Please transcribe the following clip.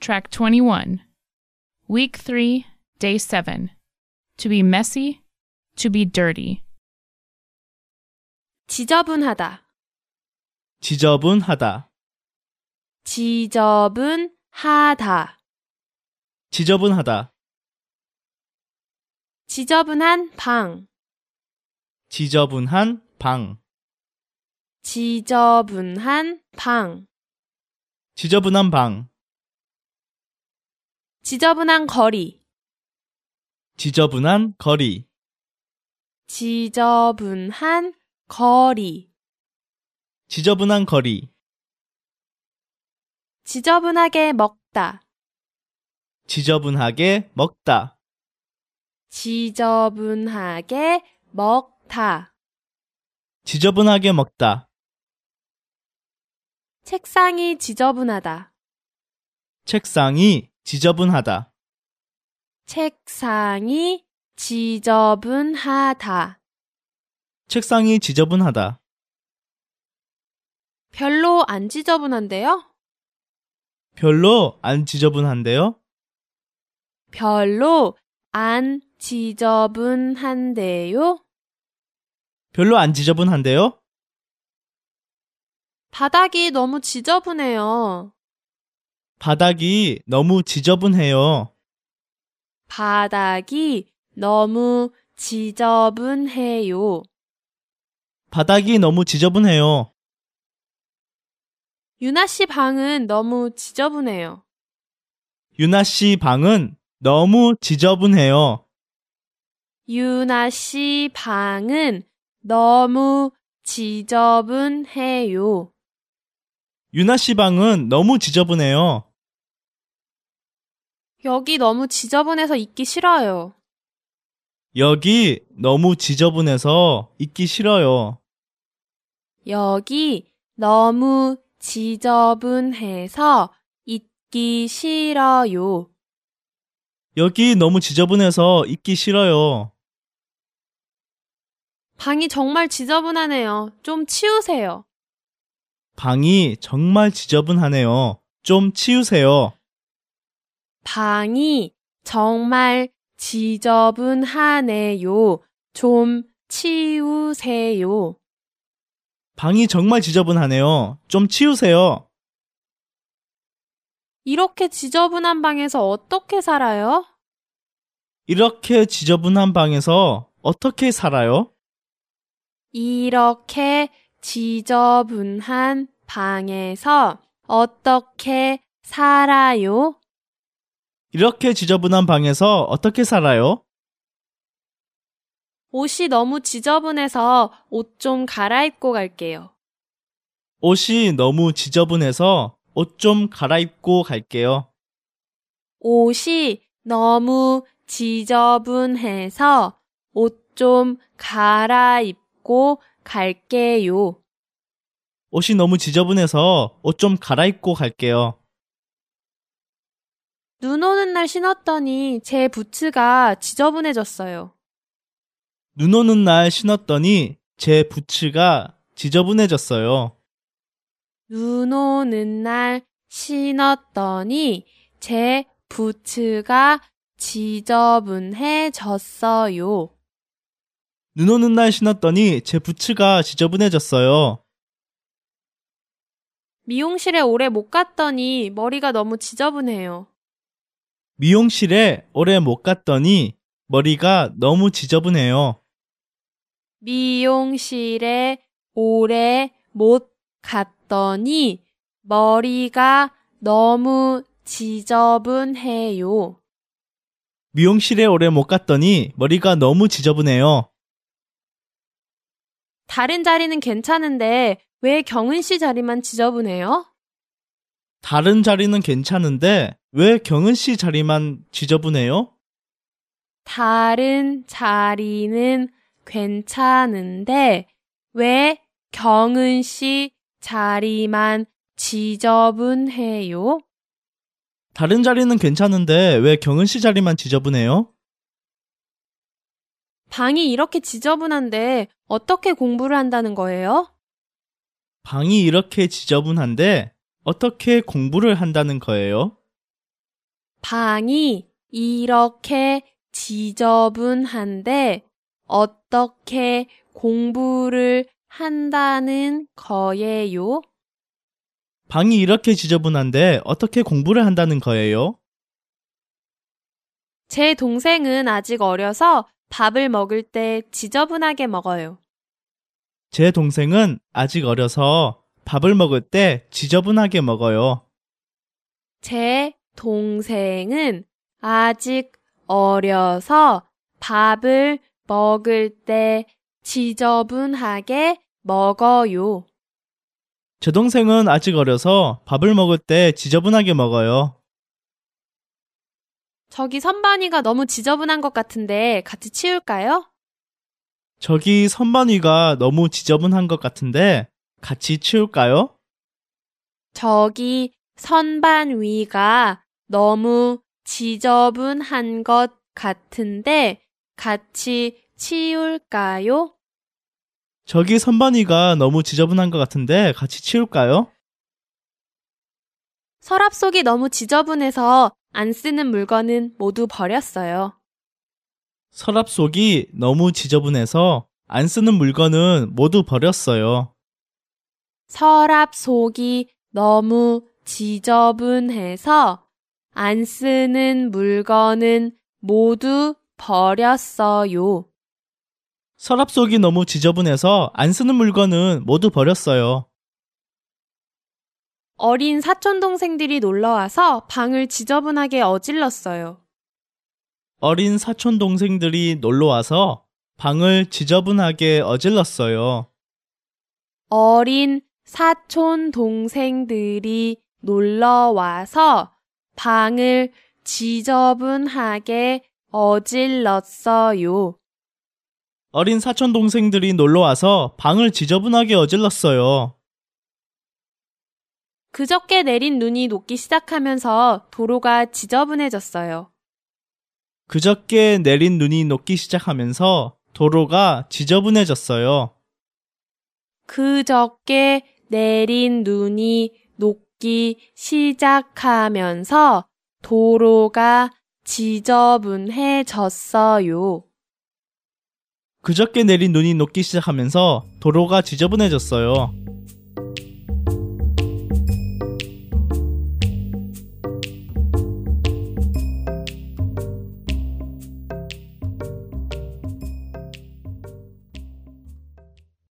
Track 21. Week 3, Day 7. To be messy, to be dirty. 지저분하다. 지저분하다. 지저분하다. 지저분하다. 지저분한 방. 지저분한 방. 지저분한 방. 지저분한 방. 지저분한 거리. 지저분한 거리. 지저분한 거리. 지저분한 거리. 지저분하게 먹다. 지저분하게 먹다. 지저분하게 먹다. 지저분하게 먹다. 책상이 지저분하다. 책상이 지저분하다. 책상이 지저분하다. 책상이 지저분하다. 별로 안 지저분한데요? 별로 안 지저분한데요? 별로 안 지저분한데요? 별로 안 지저분한데요? 바닥이 너무 지저분해요. 바닥이 너무 지저분해요. 바닥이 너무 지저분해요. 바닥이 너무 지저분해요. 유나 씨 방은 너무 지저분해요. 유나 씨 방은 너무 지저분해요. 유나 씨 방은 너무 지저분해요. 유나 씨 방은 너무 지저분해요. 여기 너무 지저분해서 있기 싫어요. 여기 너무 지저분해서 있기 싫어요. 여기 너무 지저분해서 있기 싫어요. 여기 너무 지저분해서 있기 싫어요. 방이 정말 지저분하네요. 좀 치우세요. 방이 정말 지저분하네요. 좀 치우세요. 방이 정말 지저분하네요. 좀 치우세요. 방이 정말 지저분하네요. 좀 치우세요. 이렇게 지저분한 방에서 어떻게 살아요? 이렇게 지저분한 방에서 어떻게 살아요? 이렇게 지저분한 방에서 어떻게 살아요? 이렇게 지저분한 방에서 어떻게 살아요? 옷이 너무 지저분해서 옷 좀 갈아입고 갈게요. 옷이 너무 지저분해서 옷 좀 갈아입고 갈게요. 옷이 너무 지저분해서 옷 좀 갈아입고 갈게요. 옷이 너무 지저분해서 옷 좀 갈아입고 갈게요. 눈 오는 날 신었더니 제 부츠가 지저분해졌어요. 눈 오는 날 신었더니 제 부츠가 지저분해졌어요. 눈 오는 날 신었더니 제 부츠가 지저분해졌어요. 눈 오는 날 신었더니 제 부츠가 지저분해졌어요. 미용실에 오래 못 갔더니 머리가 너무 지저분해요. 미용실에 오래 못 갔더니 머리가 너무 지저분해요. 미용실에 오래 못 갔더니 머리가 너무 지저분해요. 미용실에 오래 못 갔더니 머리가 너무 지저분해요. 다른 자리는 괜찮은데 왜 경은 씨 자리만 지저분해요? 다른 자리는 괜찮은데 왜 경은 씨 자리만 지저분해요? 다른 자리는 괜찮은데 왜 경은 씨 자리만 지저분해요? 다른 자리는 괜찮은데 왜 경은 씨 자리만 지저분해요? 방이 이렇게 지저분한데 어떻게 공부를 한다는 거예요? 방이 이렇게 지저분한데 어떻게 공부를 한다는 거예요? 방이 이렇게 지저분한데 어떻게 공부를 한다는 거예요? 방이 이렇게 지저분한데 어떻게 공부를 한다는 거예요? 제 동생은 아직 어려서 밥을 먹을 때 지저분하게 먹어요. 제 동생은 아직 어려서 밥을 먹을 때 지저분하게 먹어요. 제 동생은 아직 어려서 밥을 먹을 때 지저분하게 먹어요. 제 동생은 아직 어려서 밥을 먹을 때 지저분하게 먹어요. 저기 선반위가 너무 지저분한 것 같은데 같이 치울까요? 저기 선반위가 너무 지저분한 것 같은데 같이 치울까요? 저기 선반 위가 너무 지저분한 것 같은데 같이 치울까요? 저기 선반위가 너무 지저분한 것 같은데 같이 치울까요? 서랍 속이 너무 지저분해서 안 쓰는 물건은 모두 버렸어요. 서랍 속이 너무 지저분해서 안 쓰는 물건은 모두 버렸어요. 서랍 속이 너무 지저분해서 안 쓰는 물건은 모두 버렸어요. 서랍 속이 너무 지저분해서 안 쓰는 물건은 모두 버렸어요. 어린 사촌 동생들이 놀러 와서 방을 지저분하게 어질렀어요. 어린 사촌 동생들이 놀러 와서 방을 지저분하게 어질렀어요. 어린 사촌 동생들이 놀러 와서 방을 지저분하게 어질렀어요. 어린 사촌 동생들이 놀러 와서 방을 지저분하게 어질렀어요. 그저께 내린 눈이 녹기 시작하면서 도로가 지저분해졌어요. 그저께 내린 눈이 녹기 시작하면서 도로가 지저분해졌어요. 그저께 내린 눈이 녹 기 시작하면서 도로가 지저분해졌어요. 그저께 내린 눈이 녹기 시작하면서 도로가 지저분해졌어요.